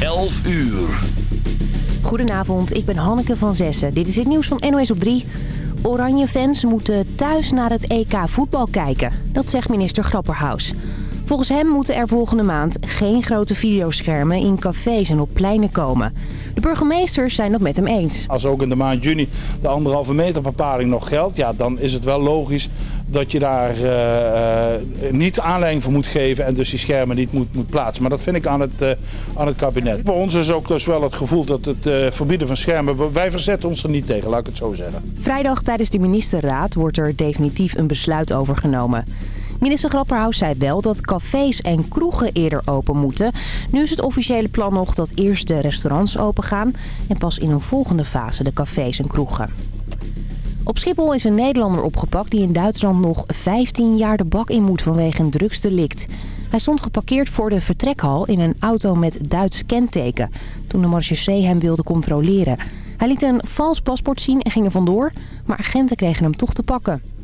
11 uur. Goedenavond, ik ben Hanneke van Zessen. Dit is het nieuws van NOS op 3. Oranje fans moeten thuis naar het EK voetbal kijken. Dat zegt minister Grapperhaus. Volgens hem moeten er volgende maand geen grote videoschermen in cafés en op pleinen komen. De burgemeesters zijn dat met hem eens. Als ook in de maand juni de anderhalve meter bepaling nog geldt, ja, dan is het wel logisch dat je daar uh, niet aanleiding voor moet geven en dus die schermen niet moet, moet plaatsen. Maar dat vind ik aan het, uh, aan het kabinet. Bij ons is ook dus wel het gevoel dat het verbieden van schermen, wij verzetten ons er niet tegen, laat ik het zo zeggen. Vrijdag tijdens de ministerraad wordt er definitief een besluit over genomen. Minister Grapperhaus zei wel dat cafés en kroegen eerder open moeten. Nu is het officiële plan nog dat eerst de restaurants open gaan... en pas in een volgende fase de cafés en kroegen. Op Schiphol is een Nederlander opgepakt die in Duitsland nog 15 jaar de bak in moet vanwege een drugsdelict. Hij stond geparkeerd voor de vertrekhal in een auto met Duits kenteken toen de marechaussee hem wilde controleren. Hij liet een vals paspoort zien en ging er vandoor, maar agenten kregen hem toch te pakken.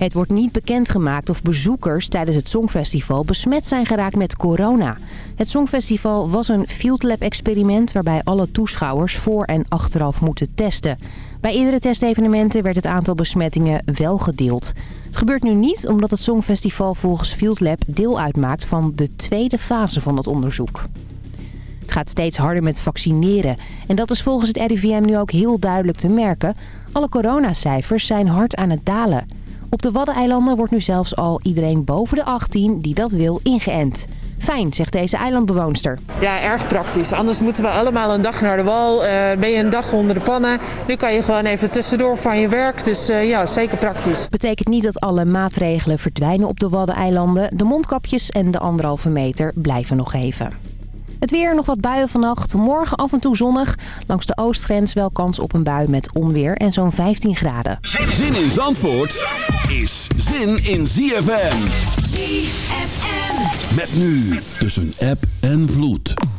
Het wordt niet bekendgemaakt of bezoekers tijdens het Songfestival besmet zijn geraakt met corona. Het Songfestival was een Field Lab experiment waarbij alle toeschouwers voor en achteraf moeten testen. Bij eerdere testevenementen werd het aantal besmettingen wel gedeeld. Het gebeurt nu niet omdat het Songfestival volgens Field Lab deel uitmaakt van de tweede fase van het onderzoek. Het gaat steeds harder met vaccineren. En dat is volgens het RIVM nu ook heel duidelijk te merken. Alle coronacijfers zijn hard aan het dalen. Op de Waddeneilanden wordt nu zelfs al iedereen boven de 18 die dat wil ingeënt. Fijn, zegt deze eilandbewoonster. Ja, erg praktisch. Anders moeten we allemaal een dag naar de wal. Uh, ben je een dag onder de pannen. Nu kan je gewoon even tussendoor van je werk. Dus uh, ja, zeker praktisch. Betekent niet dat alle maatregelen verdwijnen op de Waddeneilanden. De mondkapjes en de anderhalve meter blijven nog even. Het weer, nog wat buien vannacht. Morgen af en toe zonnig. Langs de oostgrens wel kans op een bui met onweer en zo'n 15 graden. Zin in Zandvoort is zin in ZFM. ZFM. Met nu tussen app en vloed.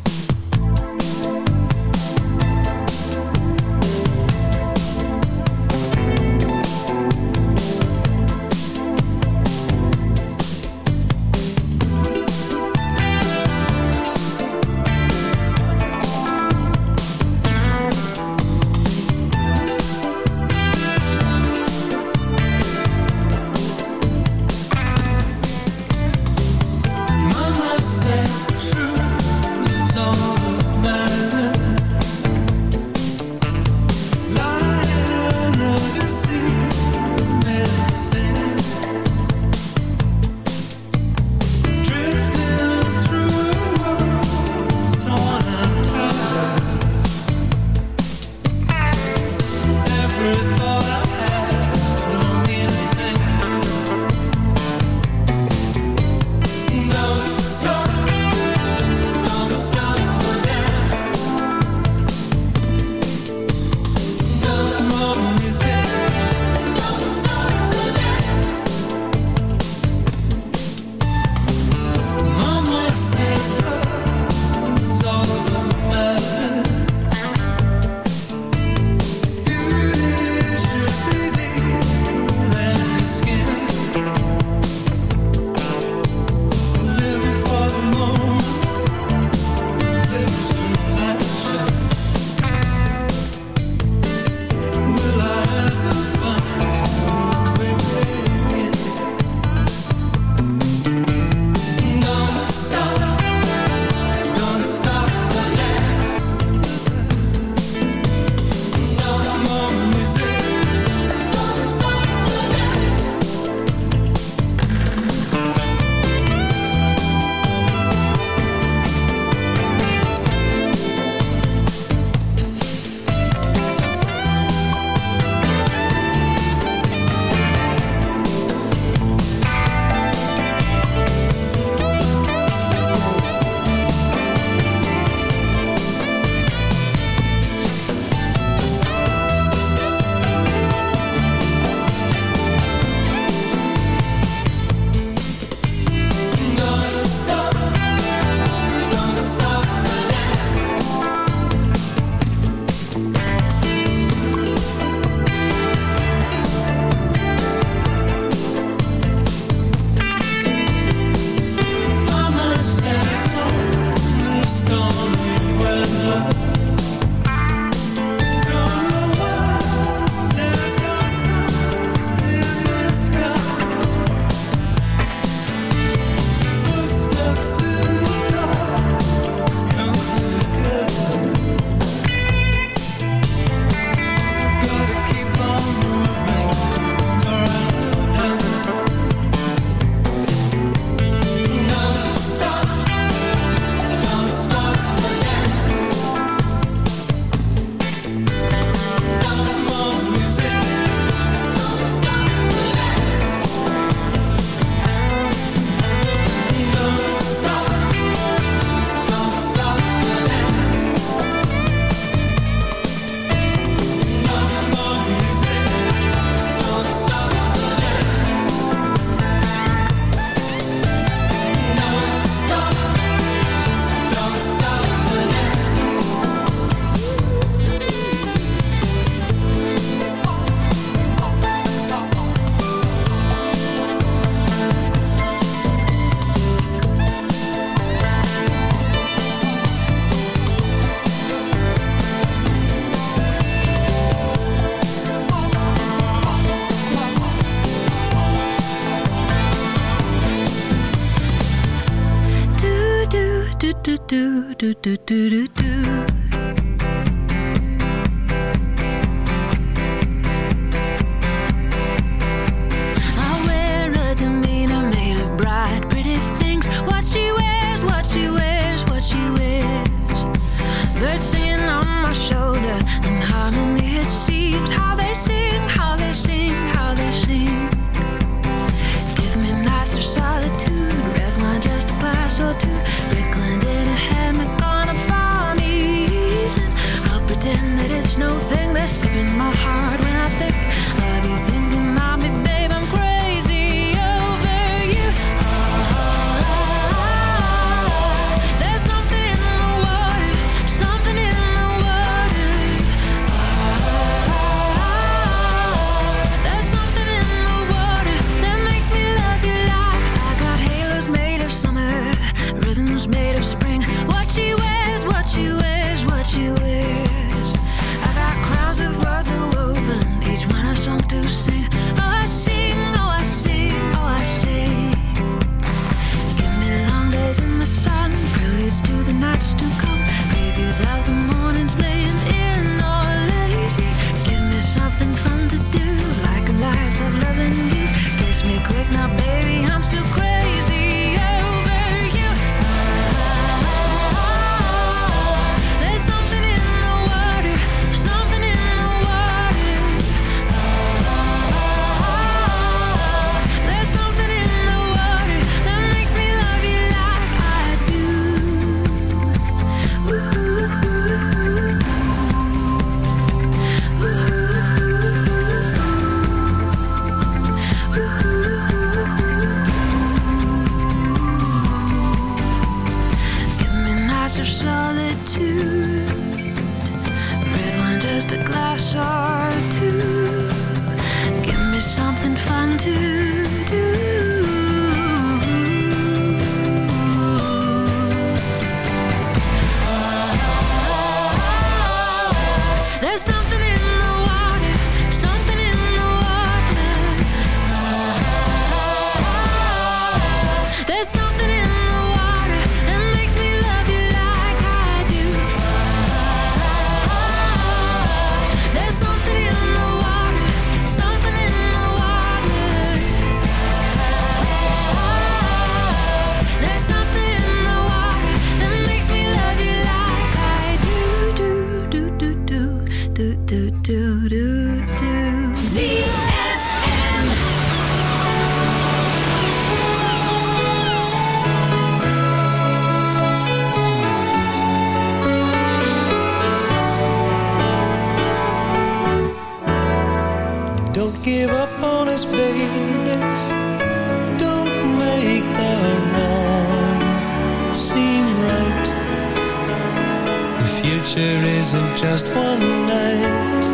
Just one night.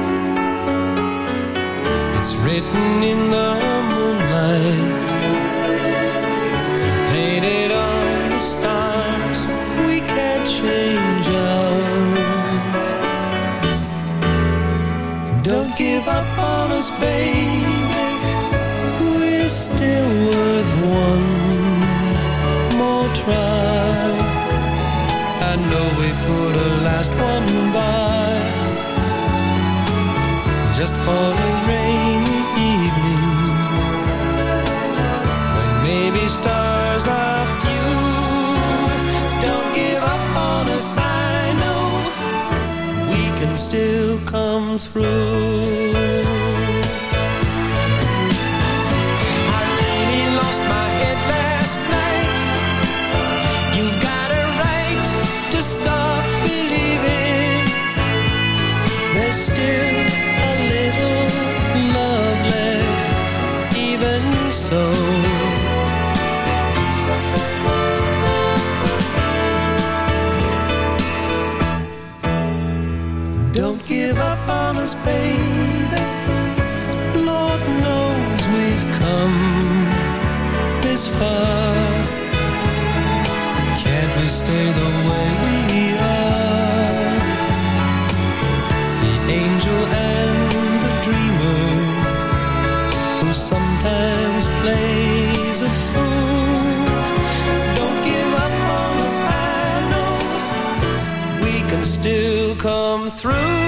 It's written in the come through.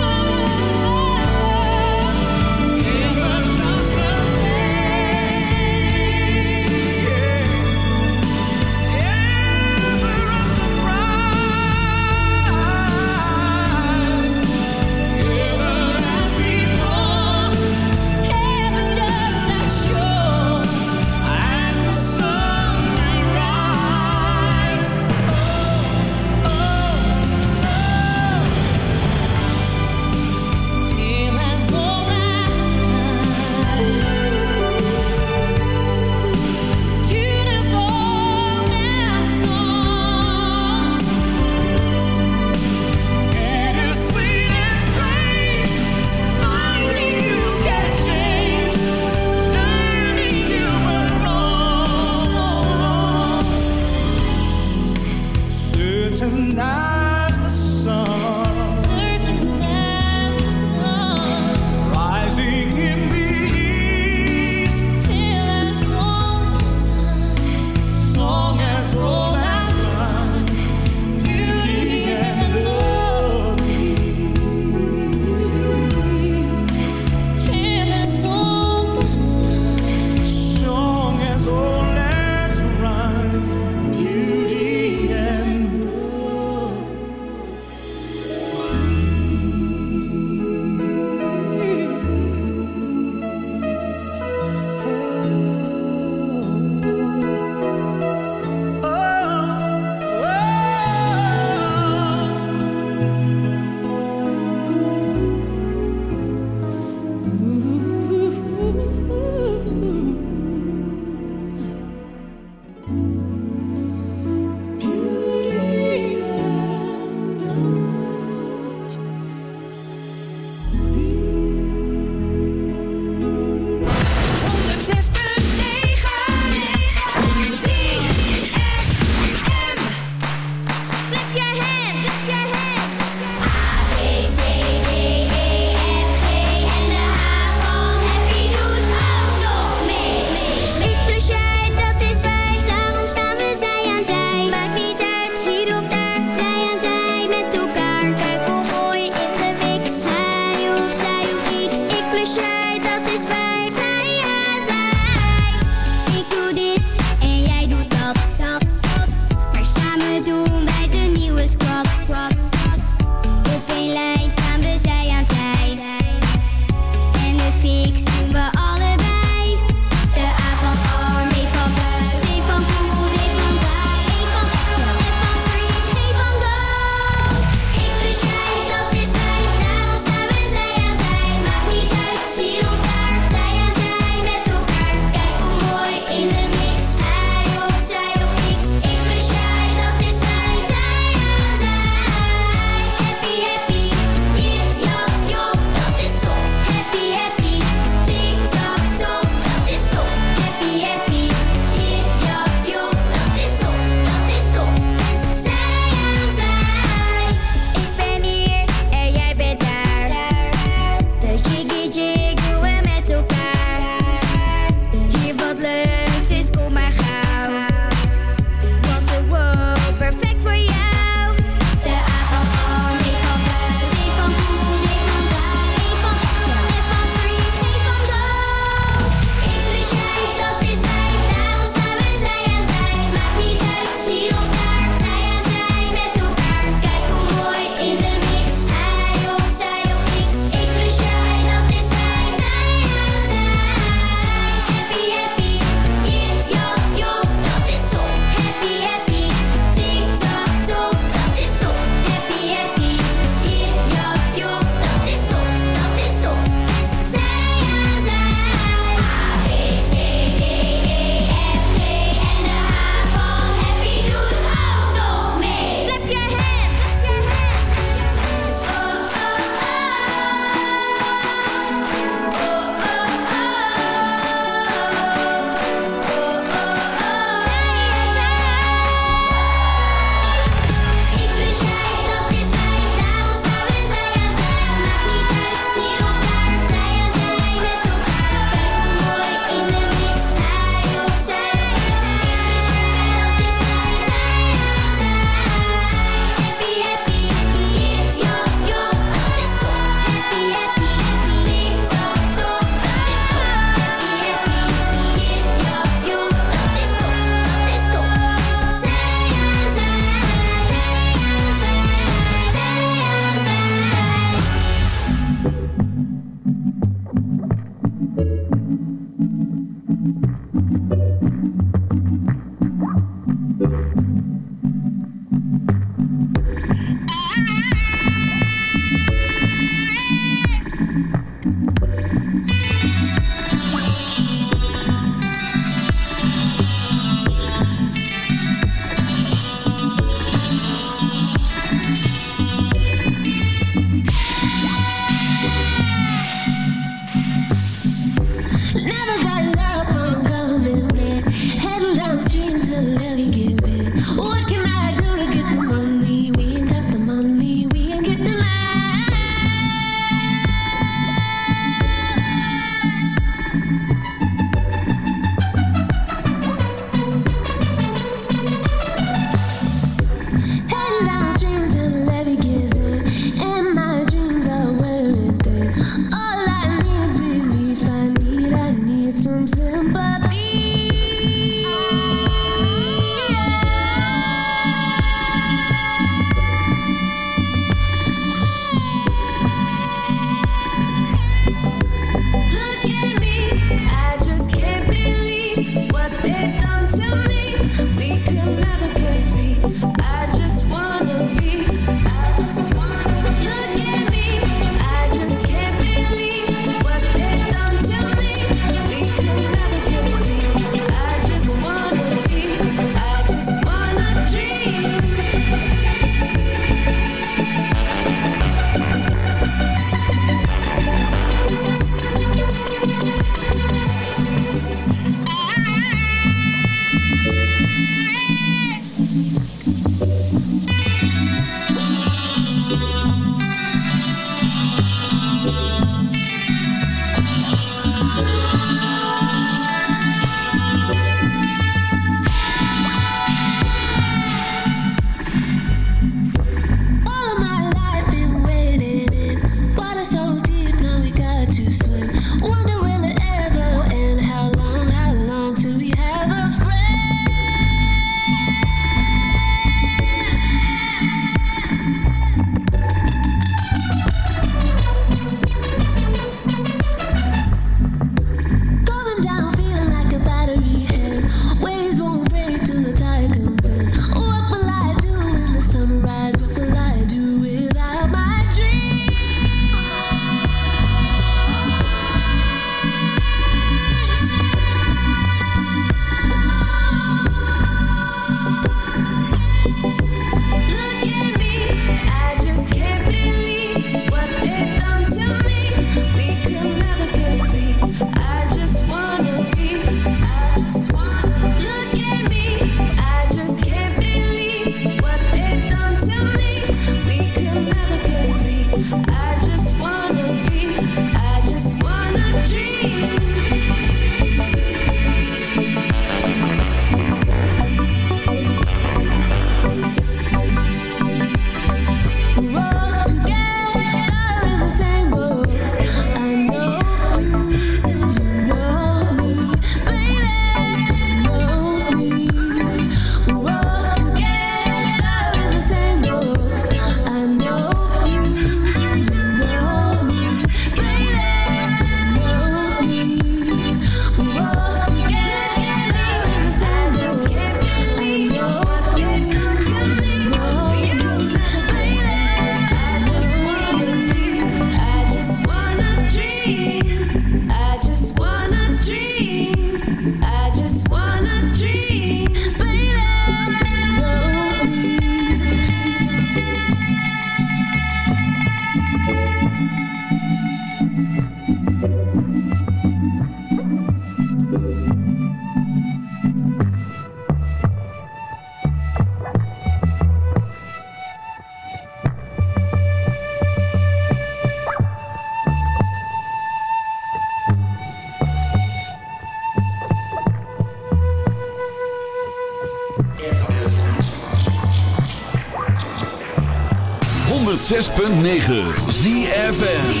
106.9 ZFN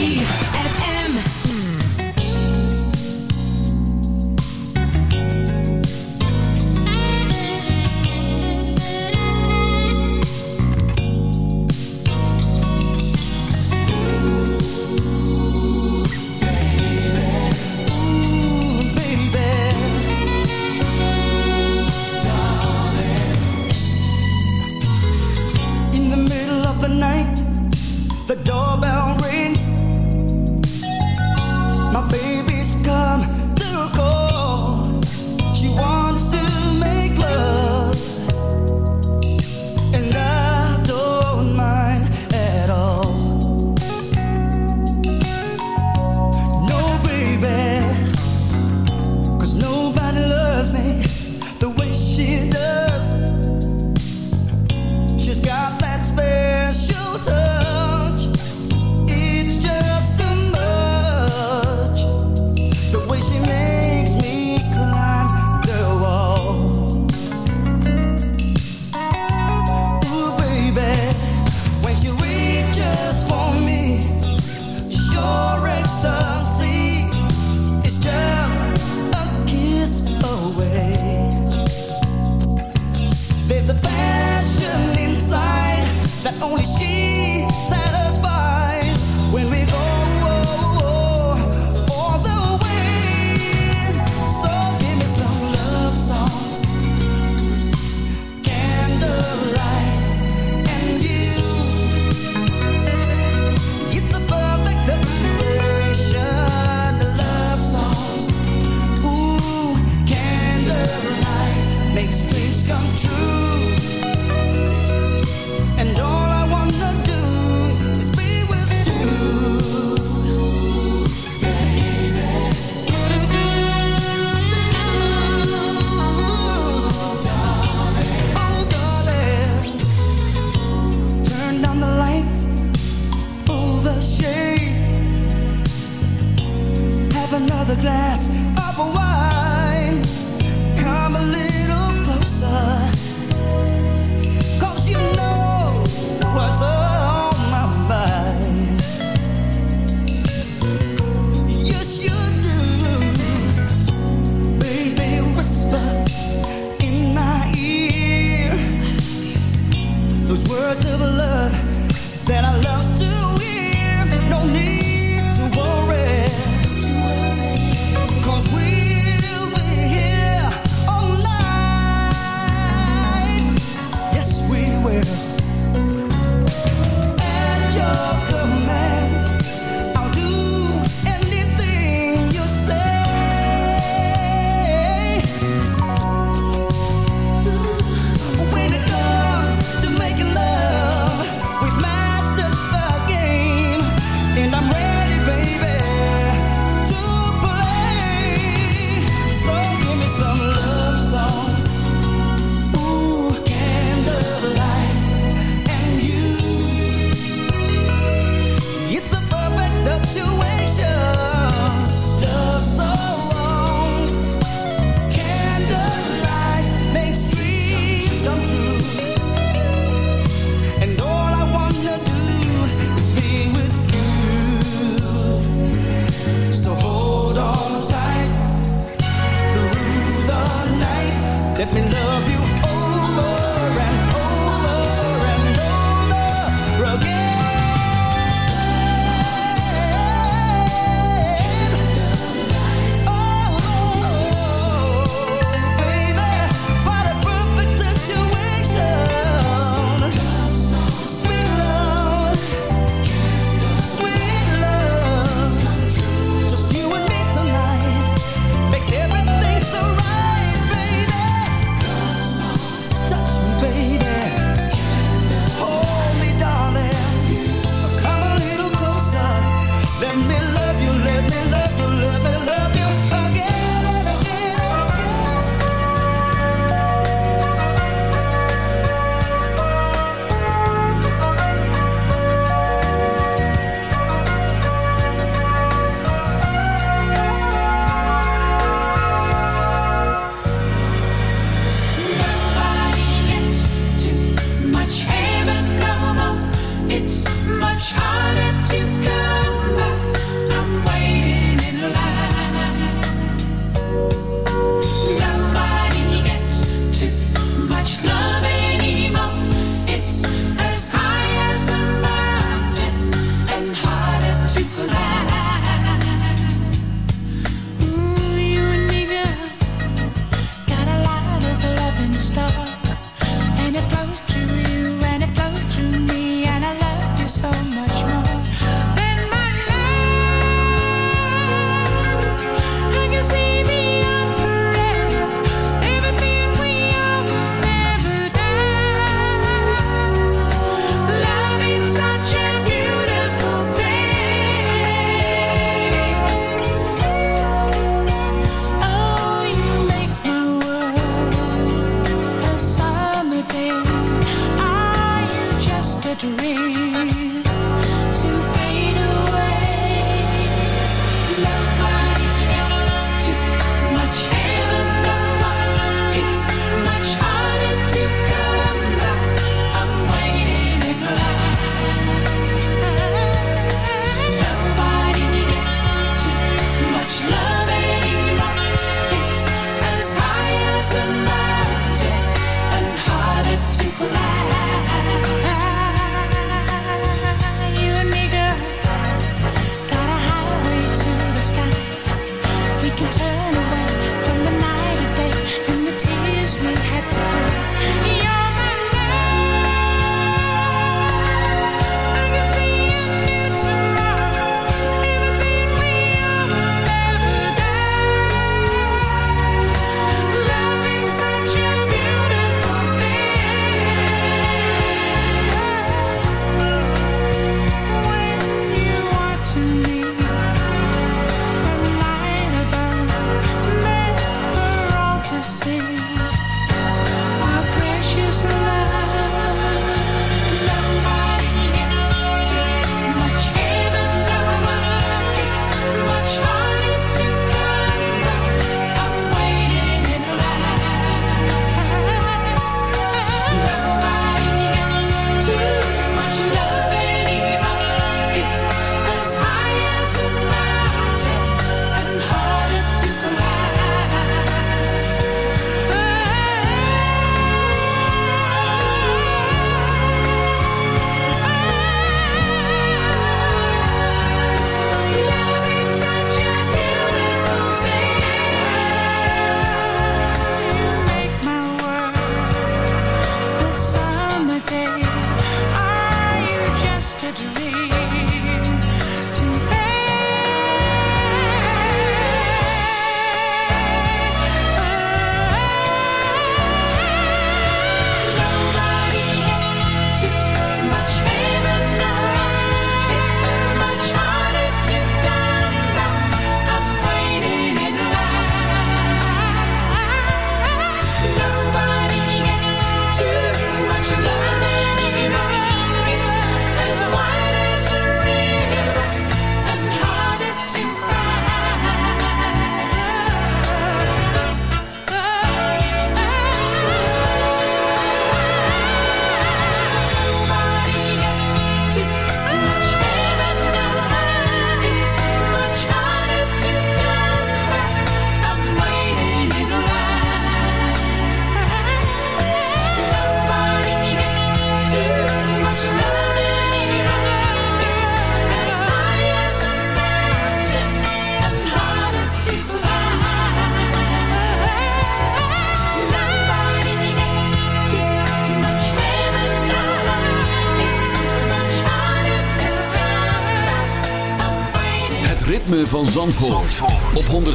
listen.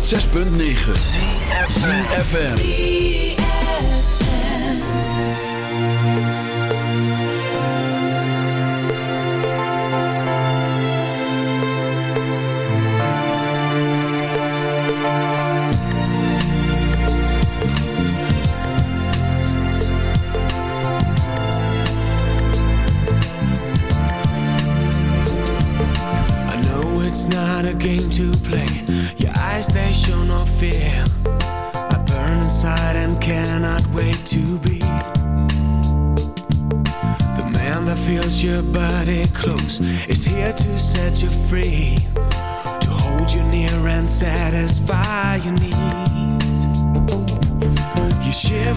106.9 CFFM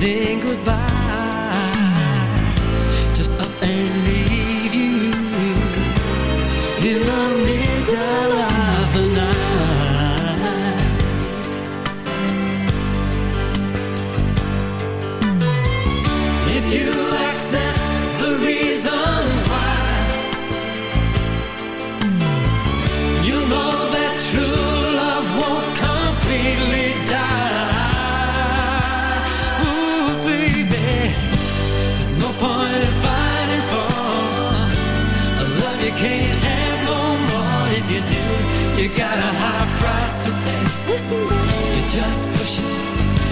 then goodbye.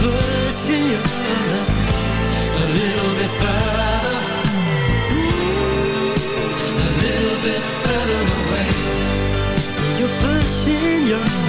pushing you a little bit further, mm, a little bit further away. You're pushing your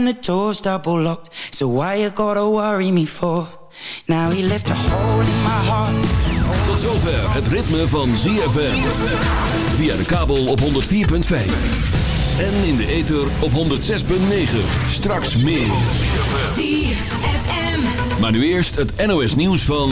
and the door's double locked. So why you gotta worry me for? Now he left a hole in my heart. Tot zover het ritme van ZFM Via de kabel op 104.5 En in de ether op 106.9 Straks meer. ZFM Maar nu eerst het NOS nieuws van...